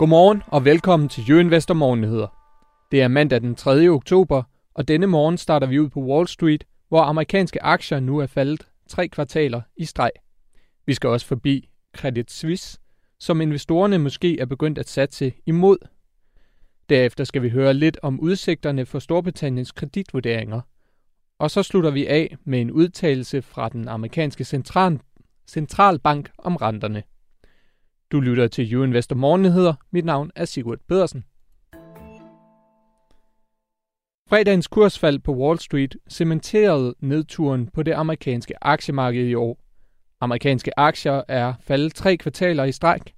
Godmorgen og velkommen til Jøinvestor Morgennyheder. Det er mandag den 3. oktober, og denne morgen starter vi ud på Wall Street, hvor amerikanske aktier nu er faldet tre kvartaler i streg. Vi skal også forbi Credit Suisse, som investorerne måske er begyndt at satse imod. Derefter skal vi høre lidt om udsigterne for Storbritanniens kreditvurderinger. Og så slutter vi af med en udtalelse fra den amerikanske central, centralbank om renterne. Du lytter til You Investor Morgennyheder. Mit navn er Sigurd Pedersen. Fredagens kursfald på Wall Street cementerede nedturen på det amerikanske aktiemarked i år. Amerikanske aktier er faldet tre kvartaler i stræk.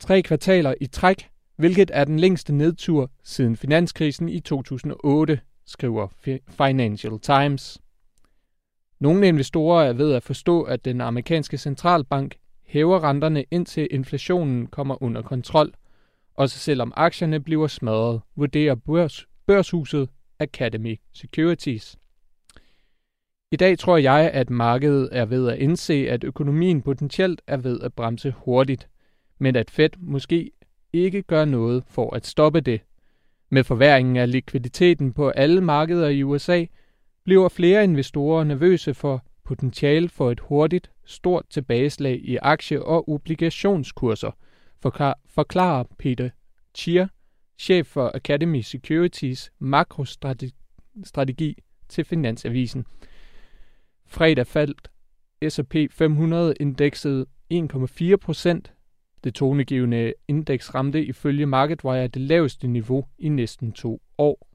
Tre kvartaler i træk, hvilket er den længste nedtur siden finanskrisen i 2008, skriver Financial Times. Nogle investorer er ved at forstå, at den amerikanske centralbank hæver renterne indtil inflationen kommer under kontrol, også selvom aktierne bliver smadret, vurderer børs, børshuset Academy Securities. I dag tror jeg, at markedet er ved at indse, at økonomien potentielt er ved at bremse hurtigt, men at Fed måske ikke gør noget for at stoppe det. Med forværingen af likviditeten på alle markeder i USA bliver flere investorer nervøse for potentiale for et hurtigt, stort tilbageslag i aktie- og obligationskurser, forklarer Peter Chia, chef for Academy Securities makrostrategi til Finansavisen. Fredag faldt S&P 500-indekset 1,4 procent. Det tonegivende indeks ramte ifølge MarketWire det laveste niveau i næsten to år.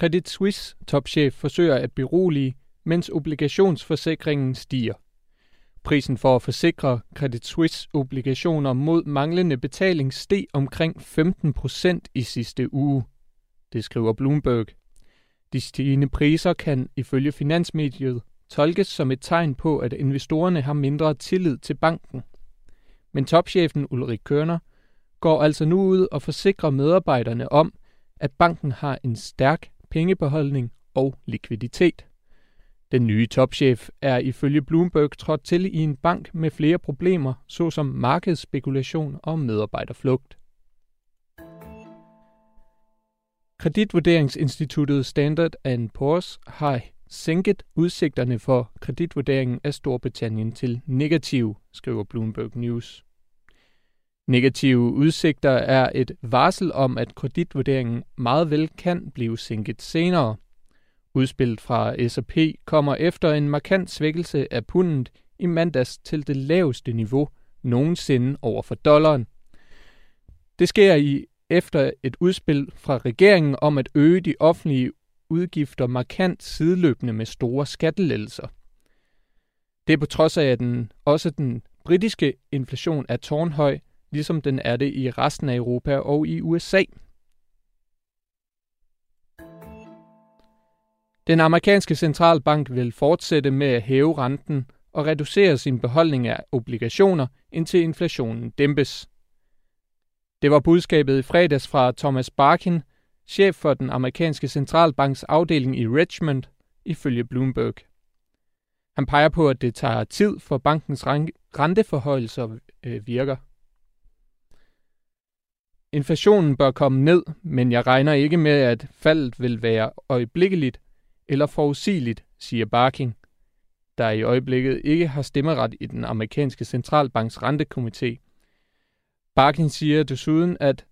Credit Suisse topchef forsøger at berolige, mens obligationsforsikringen stiger. Prisen for at forsikre Credit Suisse obligationer mod manglende betaling steg omkring 15 procent i sidste uge. Det skriver Bloomberg. De stigende priser kan ifølge finansmediet tolkes som et tegn på, at investorerne har mindre tillid til banken. Men topchefen Ulrik Kørner går altså nu ud og forsikrer medarbejderne om, at banken har en stærk pengebeholdning og likviditet. Den nye topchef er ifølge Bloomberg trådt til i en bank med flere problemer, såsom markedsspekulation og medarbejderflugt. Kreditvurderingsinstituttet Standard Poor's har sænket udsigterne for kreditvurderingen af Storbritannien til negativ, skriver Bloomberg News. Negative udsigter er et varsel om, at kreditvurderingen meget vel kan blive sænket senere. Udspillet fra S&P kommer efter en markant svækkelse af pundet i mandags til det laveste niveau nogensinde over for dollaren. Det sker i efter et udspil fra regeringen om at øge de offentlige udgifter markant sideløbende med store skattelettelser. Det er på trods af, at den, også den britiske inflation er tårnhøj, ligesom den er det i resten af Europa og i USA. Den amerikanske centralbank vil fortsætte med at hæve renten og reducere sin beholdning af obligationer, indtil inflationen dæmpes. Det var budskabet i fredags fra Thomas Barkin, chef for den amerikanske centralbanks afdeling i Richmond, ifølge Bloomberg. Han peger på, at det tager tid for bankens renteforhøjelser øh, virker. Inflationen bør komme ned, men jeg regner ikke med, at faldet vil være øjeblikkeligt eller forudsigeligt, siger Barking, der i øjeblikket ikke har stemmeret i den amerikanske centralbanks rentekomité. Barking siger desuden, at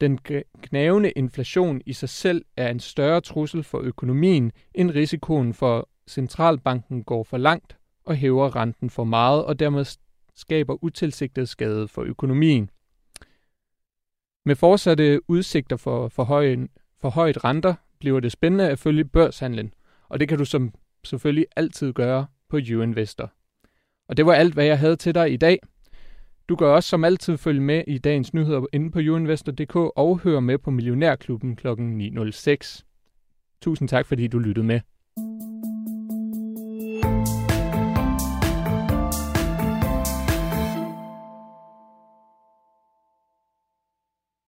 den knævende inflation i sig selv er en større trussel for økonomien end risikoen for, centralbanken går for langt og hæver renten for meget og dermed skaber utilsigtet skade for økonomien. Med fortsatte udsigter for, for, høje, for højt renter bliver det spændende at følge børshandlen, og det kan du som selvfølgelig altid gøre på YouInvestor. Og det var alt, hvad jeg havde til dig i dag. Du kan også som altid følge med i dagens nyheder inde på youinvestor.dk og høre med på Millionærklubben kl. 9.06. Tusind tak, fordi du lyttede med.